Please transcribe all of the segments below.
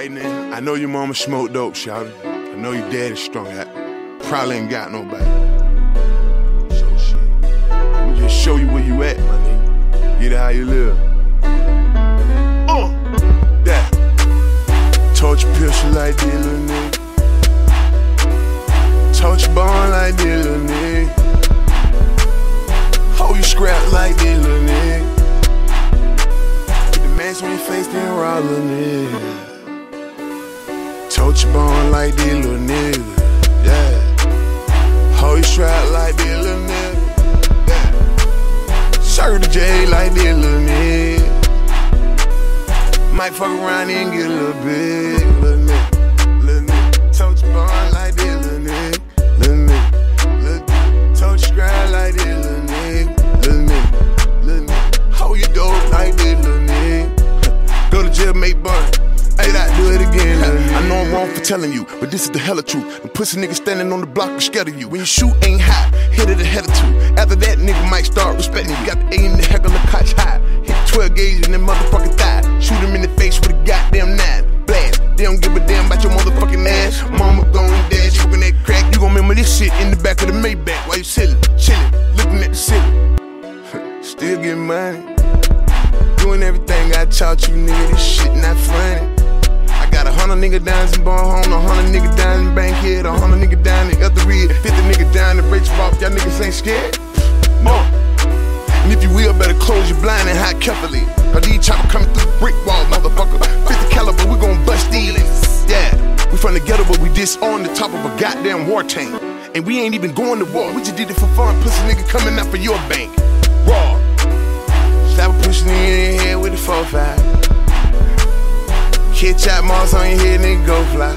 Hey, man, I know your mama smoked dope, shouted. I know your daddy strung out. Probably ain't got nobody. So shit. Me just show you where you at, my nigga. Get it how you live. Uh, that. Torch pistol like this, little nigga. Torch bond like this, little nigga. Hold you scrap like this, little nigga. Get the mask on your face, then roll, little nigga. Torch bond like this, little nigga. Yeah. Hold you strap like this, little nigga. Yeah. Shirt the J like this, little nigga. Might fuck around and get a little big, little nigga. For telling you, but this is the hella truth. The pussy nigga standing on the block is scared of you. When you shoot, ain't hot, hit it ahead of two. After that, nigga might start respecting you. Got the A in the heck of the coach high. Hit 12 gauge in the motherfucking thigh. Shoot him in the face with a goddamn nine. Blast. They don't give a damn about your motherfucking ass. Mama going dead, smoking that crack. You gon' remember this shit in the back of the Maybach while you chillin', chillin', looking at the ceiling. Still getting money. Doing everything I taught you, nigga. This shit not funny. Nigga down in Home, a hundred nigga down in Bankhead, a hundred nigga down in Etheridge, 50 nigga down in Rachel Rock. Y'all niggas ain't scared? No. And if you will, better close your blind and hide carefully. Cause these chopper coming through the brick wall, motherfucker. 50 caliber, we gon' bust these. Yeah, we from the ghetto, but we disarmed the top of a goddamn war tank. And we ain't even going to war, we just did it for fun. Pussy nigga coming out for your bank. Raw. Stop pushing in your head with the 4-5. Kid chop moss on your head, nigga, go fly.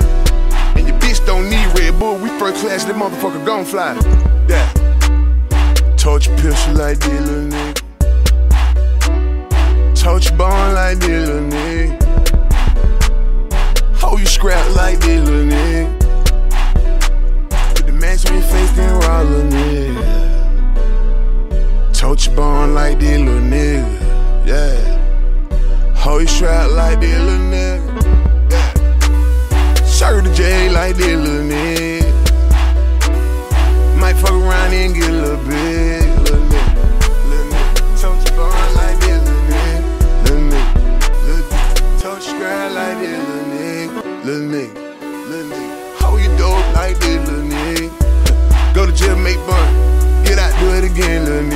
And your bitch don't need Red Bull, we first class, that motherfucker gon' fly. Yeah. Torch pistol like this, little nigga. Torch bond like this, little nigga. Hold you scrap like this, little nigga. Put the mask on your face, then roll, little nigga. Torch bond like this, little nigga. Yeah. Hold you strap like this, little nigga. Shirt the J like this, little nigga. Might fuck around and get a little little nigga. Nigga. Like this, nigga. Nigga. Nigga. Like this, nigga. Little nigga. Little nigga. Hold your dope like this, little nigga. Go to jail, make burn. Get out, do it again, little